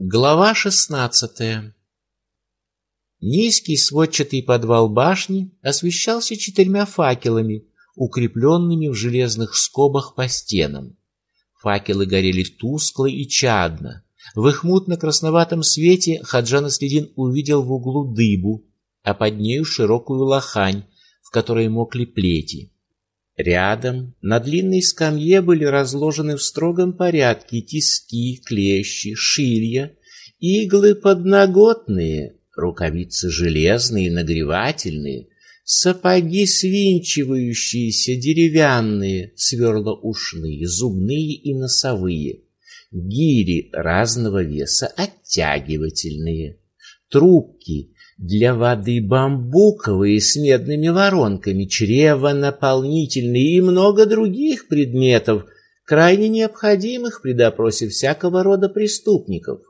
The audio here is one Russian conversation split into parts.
Глава шестнадцатая Низкий сводчатый подвал башни освещался четырьмя факелами, укрепленными в железных скобах по стенам. Факелы горели тускло и чадно. В их мутно-красноватом свете Хаджан Аследин увидел в углу дыбу, а под нею широкую лохань, в которой мокли плети. Рядом на длинной скамье были разложены в строгом порядке тиски, клещи, шилья, иглы подноготные, рукавицы железные, нагревательные, сапоги свинчивающиеся, деревянные, сверлоушные, зубные и носовые, гири разного веса, оттягивательные, трубки для воды бамбуковые с медными воронками, чрево наполнительные и много других предметов, крайне необходимых при допросе всякого рода преступников.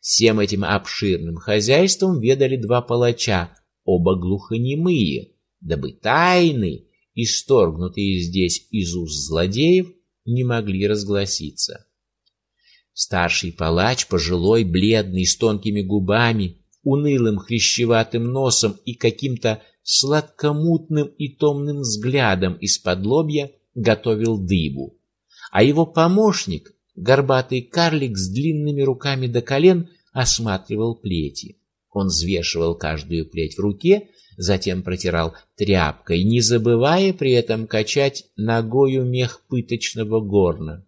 Всем этим обширным хозяйством ведали два палача, оба глухонемые, дабы тайны, исторгнутые здесь из уст злодеев, не могли разгласиться. Старший палач, пожилой, бледный, с тонкими губами, унылым хрящеватым носом и каким-то сладкомутным и томным взглядом из-под лобья готовил дыбу. А его помощник, горбатый карлик с длинными руками до колен, осматривал плети. Он взвешивал каждую плеть в руке, затем протирал тряпкой, не забывая при этом качать ногою мех пыточного горна.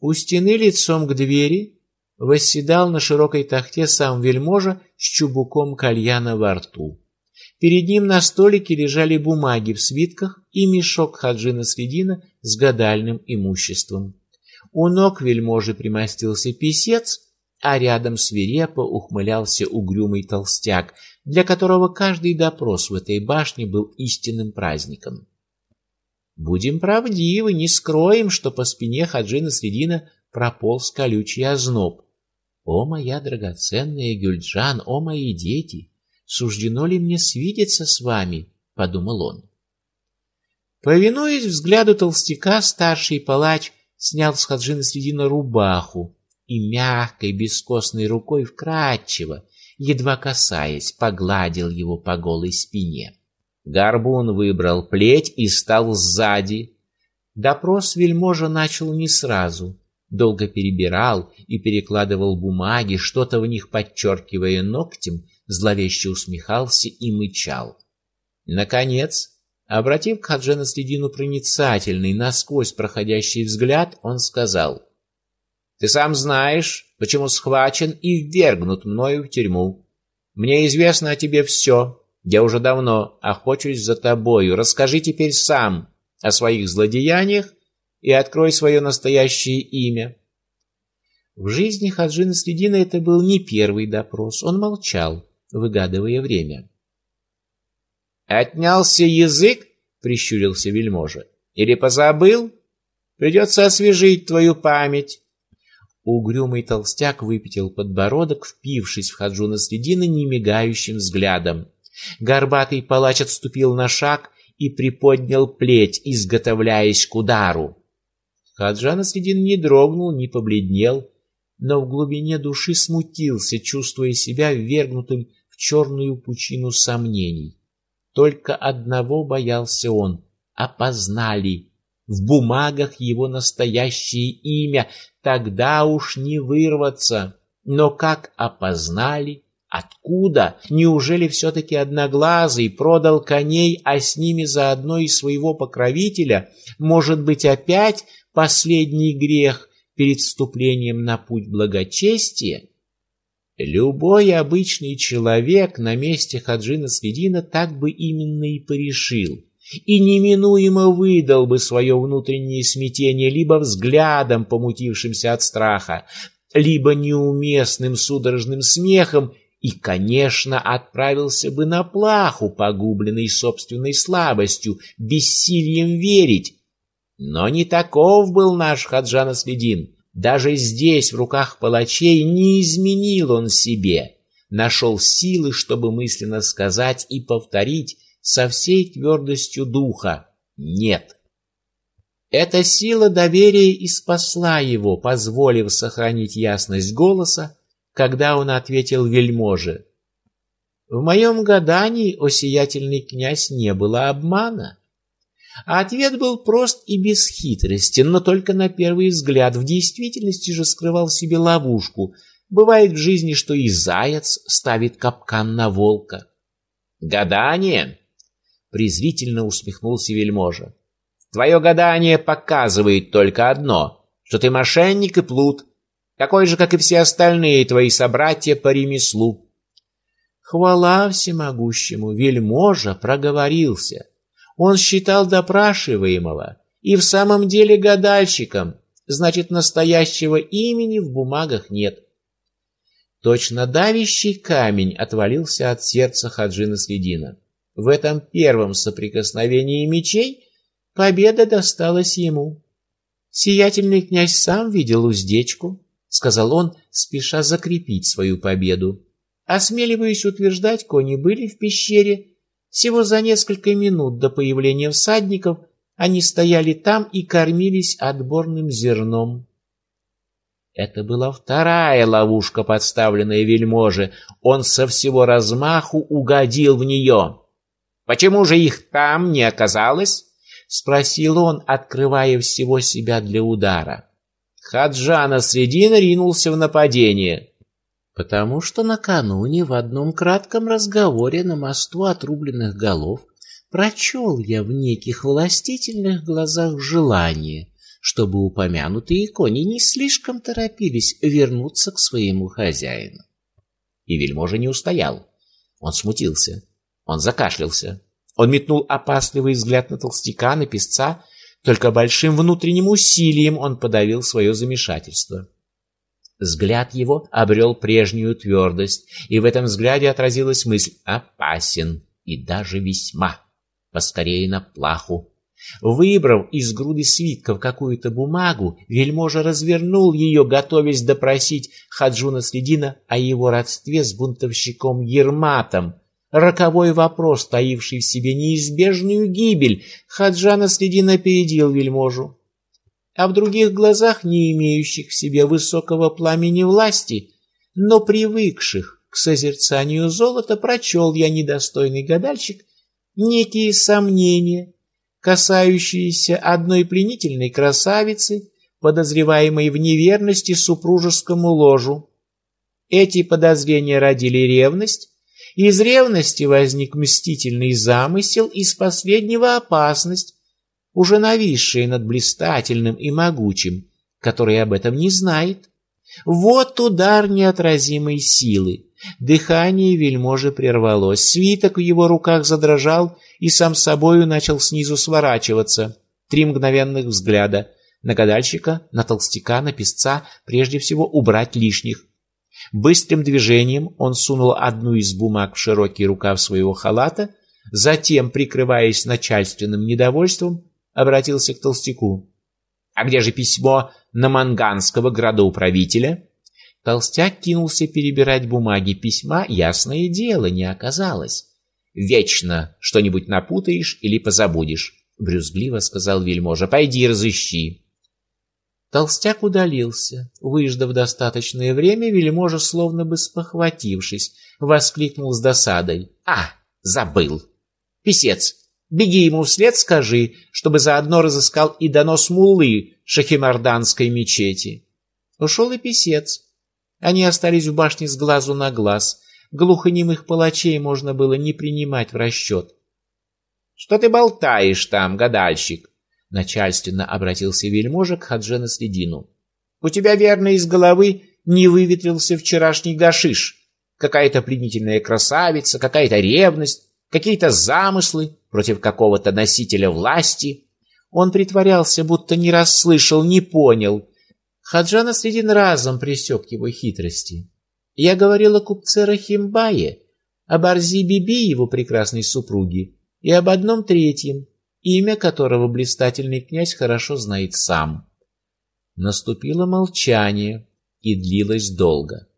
У стены лицом к двери восседал на широкой тахте сам вельможа с чубуком кальяна во рту. Перед ним на столике лежали бумаги в свитках и мешок хаджина Средина с гадальным имуществом. У ног вельможи примостился писец, а рядом свирепо ухмылялся угрюмый толстяк, для которого каждый допрос в этой башне был истинным праздником. Будем правдивы, не скроем, что по спине хаджина Средина прополз колючий озноб. О, моя драгоценная Гюльджан, о, мои дети, суждено ли мне свидеться с вами? подумал он. Повинуясь взгляду толстяка, старший палач снял с Хаджина Средина рубаху и мягкой бескостной рукой вкрадчиво, едва касаясь, погладил его по голой спине. Горбун выбрал плеть и стал сзади. Допрос вельможа начал не сразу долго перебирал и перекладывал бумаги, что-то в них подчеркивая ногтем, зловеще усмехался и мычал. Наконец, обратив к Хаджена Следину проницательный, насквозь проходящий взгляд, он сказал: "Ты сам знаешь, почему схвачен и ввергнут мною в тюрьму. Мне известно о тебе все. Я уже давно охочусь за тобою. Расскажи теперь сам о своих злодеяниях и открой свое настоящее имя. В жизни Хаджина Следина это был не первый допрос. Он молчал, выгадывая время. Отнялся язык, прищурился вельможа. Или позабыл? Придется освежить твою память. Угрюмый толстяк выпятил подбородок, впившись в Хаджуна Следина немигающим взглядом. Горбатый палач отступил на шаг и приподнял плеть, изготовляясь к удару. Хаджан Асредин не дрогнул, не побледнел, но в глубине души смутился, чувствуя себя ввергнутым в черную пучину сомнений. Только одного боялся он — опознали в бумагах его настоящее имя, тогда уж не вырваться. Но как опознали? Откуда? Неужели все-таки Одноглазый продал коней, а с ними заодно и своего покровителя? Может быть, опять последний грех перед вступлением на путь благочестия, любой обычный человек на месте Хаджина Следина так бы именно и порешил и неминуемо выдал бы свое внутреннее смятение либо взглядом, помутившимся от страха, либо неуместным судорожным смехом и, конечно, отправился бы на плаху, погубленный собственной слабостью, бессилием верить, но не таков был наш Хаджан Аследин. Даже здесь, в руках палачей, не изменил он себе. Нашел силы, чтобы мысленно сказать и повторить со всей твердостью духа «нет». Эта сила доверия и спасла его, позволив сохранить ясность голоса, когда он ответил вельможе. В моем гадании, о князь, не было обмана. А ответ был прост и бесхитростен, но только на первый взгляд. В действительности же скрывал в себе ловушку. Бывает в жизни, что и заяц ставит капкан на волка. «Гадание!» — презрительно усмехнулся вельможа. «Твое гадание показывает только одно, что ты мошенник и плут, такой же, как и все остальные твои собратья по ремеслу. Хвала всемогущему, вельможа проговорился. Он считал допрашиваемого и в самом деле гадальщиком, значит, настоящего имени в бумагах нет. Точно давящий камень отвалился от сердца Хаджина Следина. В этом первом соприкосновении мечей победа досталась ему. Сиятельный князь сам видел уздечку, сказал он, спеша закрепить свою победу. Осмеливаюсь утверждать, кони были в пещере. Всего за несколько минут до появления всадников они стояли там и кормились отборным зерном. Это была вторая ловушка, подставленная вельможе. Он со всего размаху угодил в нее. «Почему же их там не оказалось?» — спросил он, открывая всего себя для удара. Хаджана Средин ринулся в нападение потому что накануне в одном кратком разговоре на мосту отрубленных голов прочел я в неких властительных глазах желание, чтобы упомянутые кони не слишком торопились вернуться к своему хозяину. И вельможа не устоял. Он смутился, он закашлялся, он метнул опасливый взгляд на толстяка, на песца, только большим внутренним усилием он подавил свое замешательство. Взгляд его обрел прежнюю твердость, и в этом взгляде отразилась мысль «опасен» и даже весьма. Поскорее на плаху. Выбрав из груды свитков какую-то бумагу, вельможа развернул ее, готовясь допросить Хаджуна Следина о его родстве с бунтовщиком Ерматом. Роковой вопрос, таивший в себе неизбежную гибель, Хаджана Следина опередил вельможу а в других глазах, не имеющих в себе высокого пламени власти, но привыкших к созерцанию золота, прочел я, недостойный гадальщик, некие сомнения, касающиеся одной пленительной красавицы, подозреваемой в неверности супружескому ложу. Эти подозрения родили ревность, из ревности возник мстительный замысел, из последнего опасность, уже нависшее над блистательным и могучим, который об этом не знает. Вот удар неотразимой силы. Дыхание вельможи прервалось, свиток в его руках задрожал и сам собою начал снизу сворачиваться. Три мгновенных взгляда на гадальщика, на толстяка, на песца, прежде всего убрать лишних. Быстрым движением он сунул одну из бумаг в широкий рукав своего халата, затем, прикрываясь начальственным недовольством, обратился к толстяку. «А где же письмо на манганского градоуправителя?» Толстяк кинулся перебирать бумаги. Письма, ясное дело, не оказалось. «Вечно что-нибудь напутаешь или позабудешь», — брюзгливо сказал вельможа. «Пойди разыщи». Толстяк удалился. Выждав достаточное время, вельможа, словно бы спохватившись, воскликнул с досадой. «А, забыл! Писец, Беги ему вслед, скажи, чтобы заодно разыскал и донос муллы шахимарданской мечети. Ушел и писец. Они остались в башне с глазу на глаз. Глухонемых палачей можно было не принимать в расчет. — Что ты болтаешь там, гадальщик? — начальственно обратился вельможа к Хаджена Следину. — У тебя, верно, из головы не выветрился вчерашний гашиш. Какая-то пленительная красавица, какая-то ревность, какие-то замыслы против какого-то носителя власти. Он притворялся, будто не расслышал, не понял. Хаджана Средин разом пресек его хитрости. Я говорил о купце Рахимбае, об Арзи Биби, его прекрасной супруге, и об одном третьем, имя которого блистательный князь хорошо знает сам. Наступило молчание и длилось долго.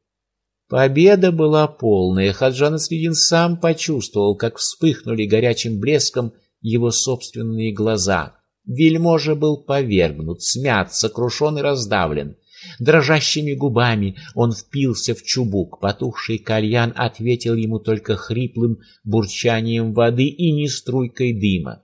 Победа была полная. Хаджан Средин сам почувствовал, как вспыхнули горячим блеском его собственные глаза. Вельможа был повергнут, смят, сокрушен и раздавлен. Дрожащими губами он впился в чубук. Потухший кальян ответил ему только хриплым бурчанием воды и не струйкой дыма.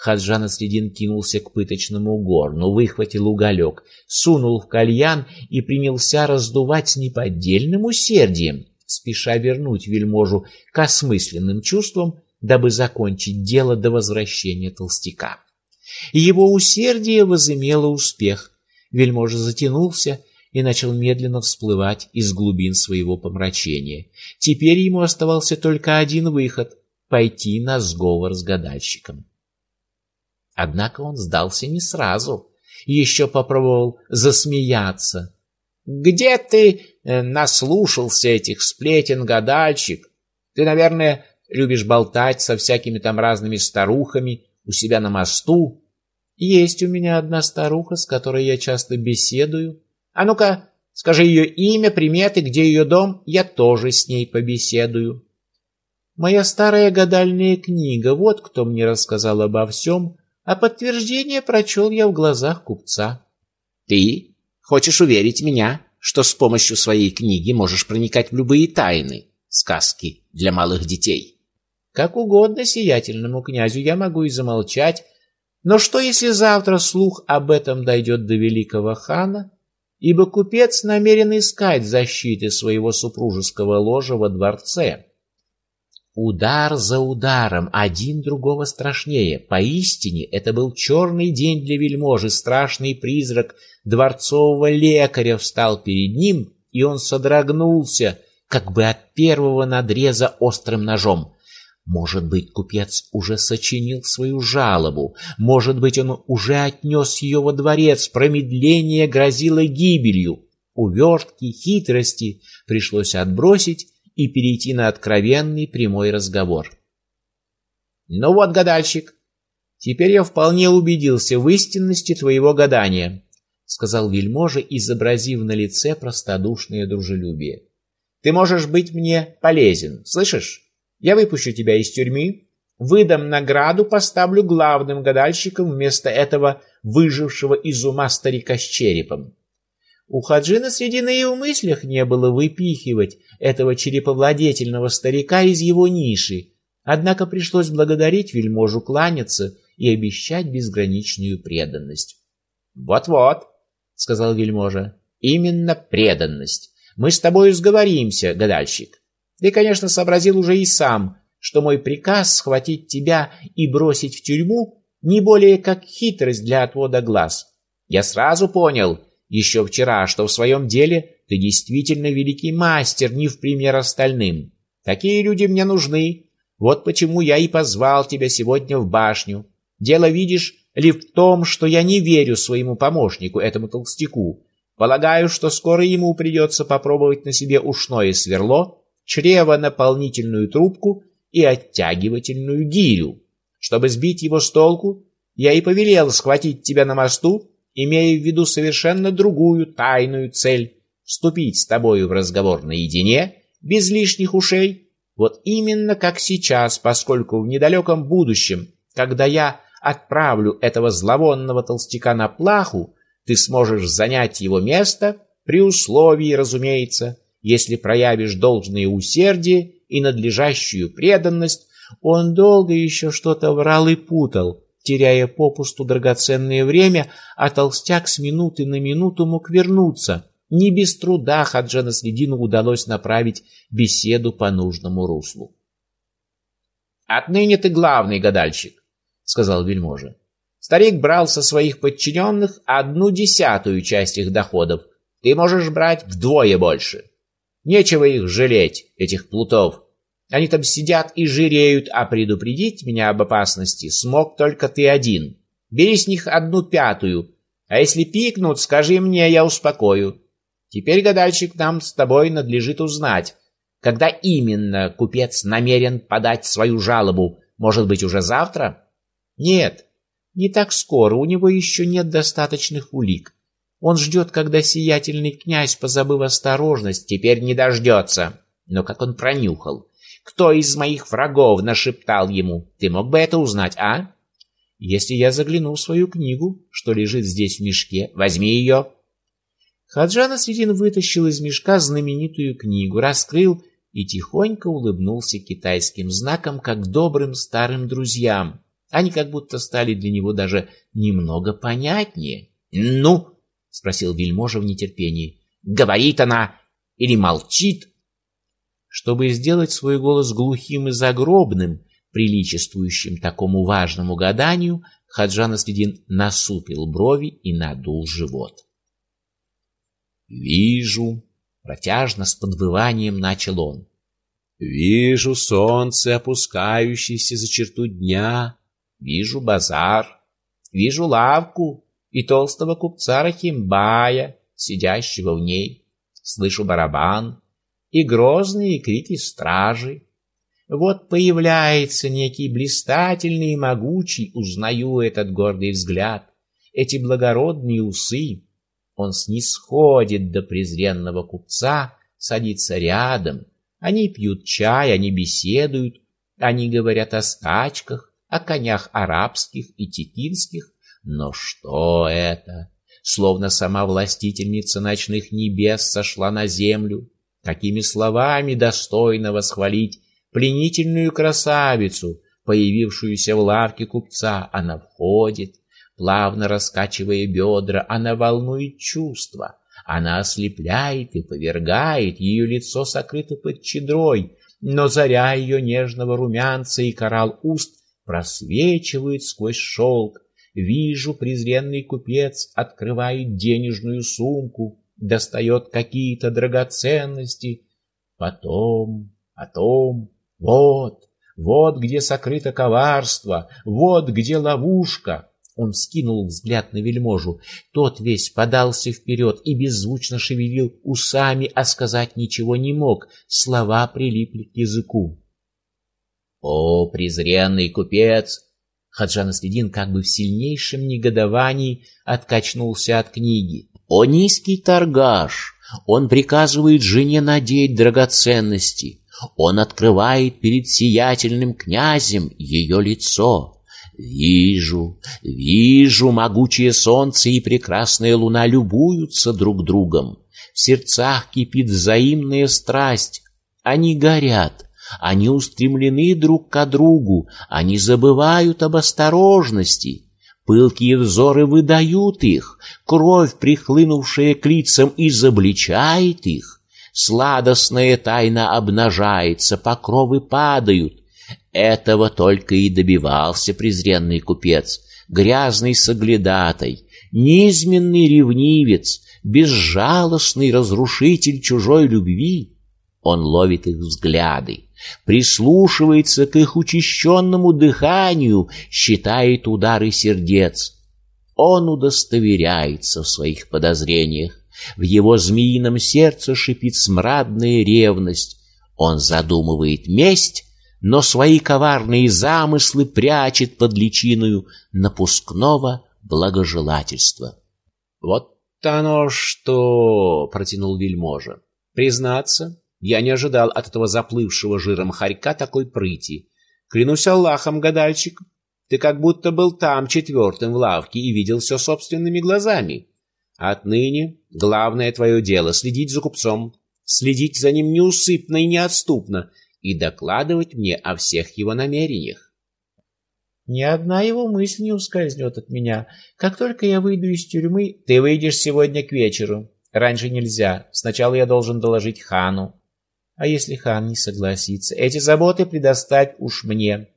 Хаджан Средин кинулся к пыточному горну, выхватил уголек, сунул в кальян и принялся раздувать с неподдельным усердием, спеша вернуть вельможу к осмысленным чувствам, дабы закончить дело до возвращения толстяка. Его усердие возымело успех. Вельможа затянулся и начал медленно всплывать из глубин своего помрачения. Теперь ему оставался только один выход — пойти на сговор с гадальщиком. Однако он сдался не сразу, еще попробовал засмеяться. «Где ты э, наслушался этих сплетен, гадальщик? Ты, наверное, любишь болтать со всякими там разными старухами у себя на мосту. Есть у меня одна старуха, с которой я часто беседую. А ну-ка, скажи ее имя, приметы, где ее дом, я тоже с ней побеседую. Моя старая гадальная книга, вот кто мне рассказал обо всем, а подтверждение прочел я в глазах купца. Ты хочешь уверить меня, что с помощью своей книги можешь проникать в любые тайны, сказки для малых детей? Как угодно сиятельному князю я могу и замолчать, но что, если завтра слух об этом дойдет до великого хана, ибо купец намерен искать защиты своего супружеского ложа во дворце? Удар за ударом, один другого страшнее. Поистине, это был черный день для вельможи, страшный призрак дворцового лекаря встал перед ним, и он содрогнулся, как бы от первого надреза острым ножом. Может быть, купец уже сочинил свою жалобу, может быть, он уже отнес ее во дворец, промедление грозило гибелью. Увертки, хитрости пришлось отбросить и перейти на откровенный прямой разговор. «Ну вот, гадальщик, теперь я вполне убедился в истинности твоего гадания», сказал вельможа, изобразив на лице простодушное дружелюбие. «Ты можешь быть мне полезен, слышишь?» Я выпущу тебя из тюрьмы, выдам награду, поставлю главным гадальщиком вместо этого выжившего из ума старика с черепом. У Хаджина среди на его мыслях не было выпихивать этого череповладетельного старика из его ниши, однако пришлось благодарить вельможу кланяться и обещать безграничную преданность. «Вот-вот», — сказал вельможа, — «именно преданность. Мы с тобой сговоримся, гадальщик. Ты, конечно, сообразил уже и сам, что мой приказ схватить тебя и бросить в тюрьму не более как хитрость для отвода глаз. Я сразу понял, еще вчера, что в своем деле ты действительно великий мастер, не в пример остальным. Такие люди мне нужны. Вот почему я и позвал тебя сегодня в башню. Дело, видишь, ли в том, что я не верю своему помощнику, этому толстяку. Полагаю, что скоро ему придется попробовать на себе ушное сверло чревонаполнительную трубку и оттягивательную гирю. Чтобы сбить его с толку, я и повелел схватить тебя на мосту, имея в виду совершенно другую тайную цель — вступить с тобою в разговор наедине, без лишних ушей, вот именно как сейчас, поскольку в недалеком будущем, когда я отправлю этого зловонного толстяка на плаху, ты сможешь занять его место, при условии, разумеется, если проявишь должное усердие и надлежащую преданность, он долго еще что-то врал и путал, теряя попусту драгоценное время, а толстяк с минуты на минуту мог вернуться. Не без труда Хаджана Следину удалось направить беседу по нужному руслу. «Отныне ты главный гадальщик», — сказал вельможа. Старик брал со своих подчиненных одну десятую часть их доходов. Ты можешь брать вдвое больше. Нечего их жалеть, этих плутов. Они там сидят и жиреют, а предупредить меня об опасности смог только ты один. Бери с них одну пятую, а если пикнут, скажи мне, я успокою. Теперь, гадальщик, нам с тобой надлежит узнать, когда именно купец намерен подать свою жалобу, может быть, уже завтра? Нет, не так скоро, у него еще нет достаточных улик. Он ждет, когда сиятельный князь, позабыв осторожность, теперь не дождется. Но как он пронюхал? Кто из моих врагов нашептал ему? Ты мог бы это узнать, а? Если я загляну в свою книгу, что лежит здесь в мешке, возьми ее. Хаджан Асредин вытащил из мешка знаменитую книгу, раскрыл и тихонько улыбнулся китайским знаком, как добрым старым друзьям. Они как будто стали для него даже немного понятнее. «Ну?» — спросил вельможа в нетерпении. «Говорит она или молчит?» Чтобы сделать свой голос глухим и загробным, приличествующим такому важному гаданию, Хаджан Асредин насупил брови и надул живот. «Вижу», — протяжно с подвыванием начал он. «Вижу солнце, опускающееся за черту дня, вижу базар, вижу лавку и толстого купца Рахимбая, сидящего в ней, слышу барабан и грозные крики стражи. Вот появляется некий блистательный и могучий, узнаю этот гордый взгляд, эти благородные усы, он снисходит до презренного купца, садится рядом. Они пьют чай, они беседуют, они говорят о скачках, о конях арабских и текинских. Но что это? Словно сама властительница ночных небес сошла на землю. Какими словами достойно восхвалить пленительную красавицу, появившуюся в лавке купца, она входит, Плавно раскачивая бедра, она волнует чувства. Она ослепляет и повергает, ее лицо сокрыто под чедрой, но заря ее нежного румянца и коралл уст просвечивают сквозь шелк. Вижу, презренный купец открывает денежную сумку, достает какие-то драгоценности. Потом, потом, вот, вот где сокрыто коварство, вот где ловушка. Он скинул взгляд на вельможу. Тот весь подался вперед и беззвучно шевелил усами, а сказать ничего не мог. Слова прилипли к языку. «О, презренный купец!» Хаджан Следин как бы в сильнейшем негодовании откачнулся от книги. «О, низкий торгаш! Он приказывает жене надеть драгоценности. Он открывает перед сиятельным князем ее лицо. Вижу, вижу, могучее солнце и прекрасная луна любуются друг другом. В сердцах кипит взаимная страсть. Они горят, они устремлены друг к другу, они забывают об осторожности. Пылкие взоры выдают их, кровь, прихлынувшая к лицам, изобличает их. Сладостная тайна обнажается, покровы падают, этого только и добивался презренный купец, грязный соглядатай, низменный ревнивец, безжалостный разрушитель чужой любви. Он ловит их взгляды, прислушивается к их учащенному дыханию, считает удары сердец. Он удостоверяется в своих подозрениях. В его змеином сердце шипит смрадная ревность. Он задумывает месть, но свои коварные замыслы прячет под личиною напускного благожелательства. Вот оно что, протянул вельможа. Признаться, я не ожидал от этого заплывшего жиром хорька такой прыти. Клянусь Аллахом, гадальщик, ты как будто был там четвертым в лавке и видел все собственными глазами. Отныне главное твое дело — следить за купцом, следить за ним неусыпно и неотступно, и докладывать мне о всех его намерениях. Ни одна его мысль не ускользнет от меня. Как только я выйду из тюрьмы, ты выйдешь сегодня к вечеру. Раньше нельзя. Сначала я должен доложить хану. А если хан не согласится, эти заботы предоставь уж мне.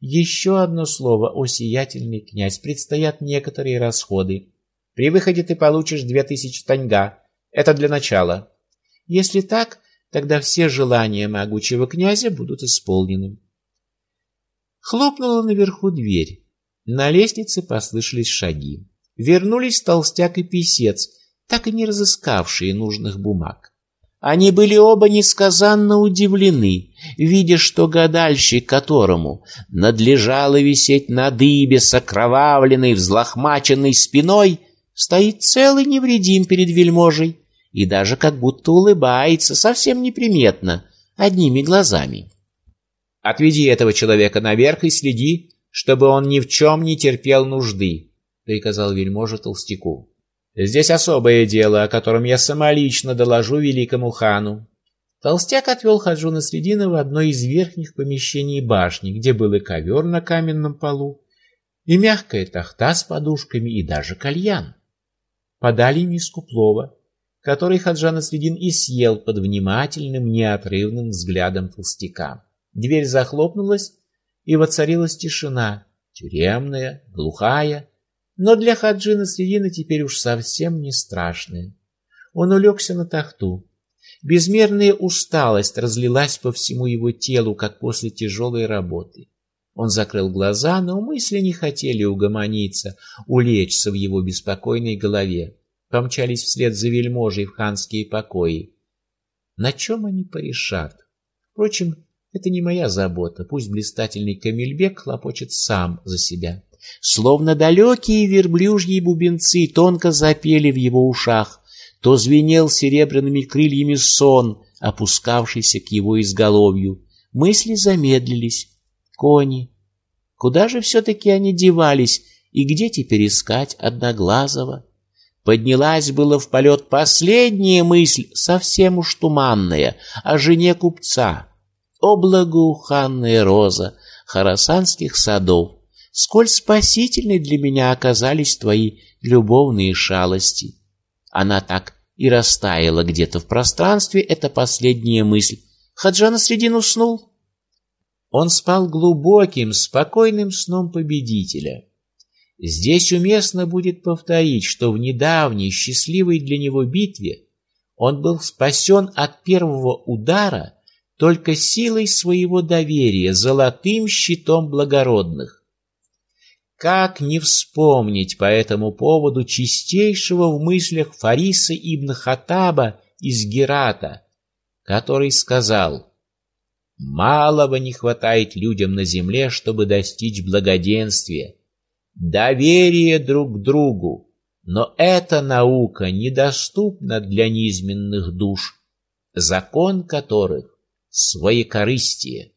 Еще одно слово, о сиятельный князь, предстоят некоторые расходы. При выходе ты получишь две тысячи таньга. Это для начала. Если так, Тогда все желания могучего князя будут исполнены. Хлопнула наверху дверь. На лестнице послышались шаги. Вернулись толстяк и писец, так и не разыскавшие нужных бумаг. Они были оба несказанно удивлены, видя, что гадальщик, которому надлежало висеть на дыбе с окровавленной, взлохмаченной спиной, стоит целый невредим перед вельможей и даже как будто улыбается, совсем неприметно, одними глазами. «Отведи этого человека наверх и следи, чтобы он ни в чем не терпел нужды», — приказал вельможа толстяку. Здесь особое дело, о котором я самолично доложу великому хану. Толстяк отвел Хаджуна Средина в одно из верхних помещений башни, где был и ковер на каменном полу, и мягкая тахта с подушками, и даже кальян. Подали миску плова, который Хаджан Средин и съел под внимательным, неотрывным взглядом толстяка. Дверь захлопнулась, и воцарилась тишина, тюремная, глухая, но для Хаджина Средина теперь уж совсем не страшная. Он улегся на тахту. Безмерная усталость разлилась по всему его телу, как после тяжелой работы. Он закрыл глаза, но мысли не хотели угомониться, улечься в его беспокойной голове. Помчались вслед за вельможей в ханские покои. На чем они порешат? Впрочем, это не моя забота. Пусть блистательный Камильбек хлопочет сам за себя. Словно далекие верблюжьи бубенцы тонко запели в его ушах, то звенел серебряными крыльями сон, опускавшийся к его изголовью. Мысли замедлились. Кони. Куда же все-таки они девались, и где теперь искать Одноглазого? Поднялась было в полет последняя мысль, совсем уж туманная, о жене купца. О благоуханная роза харасанских садов! Сколь спасительны для меня оказались твои любовные шалости. Она так и растаяла где-то в пространстве, эта последняя мысль. Хаджана Средин уснул. Он спал глубоким, спокойным сном победителя. Здесь уместно будет повторить, что в недавней счастливой для него битве он был спасен от первого удара только силой своего доверия, золотым щитом благородных. Как не вспомнить по этому поводу чистейшего в мыслях Фариса ибн Хатаба из Герата, который сказал «Малого не хватает людям на земле, чтобы достичь благоденствия, доверия друг к другу, но эта наука недоступна для низменных душ, закон которых — своекорыстие».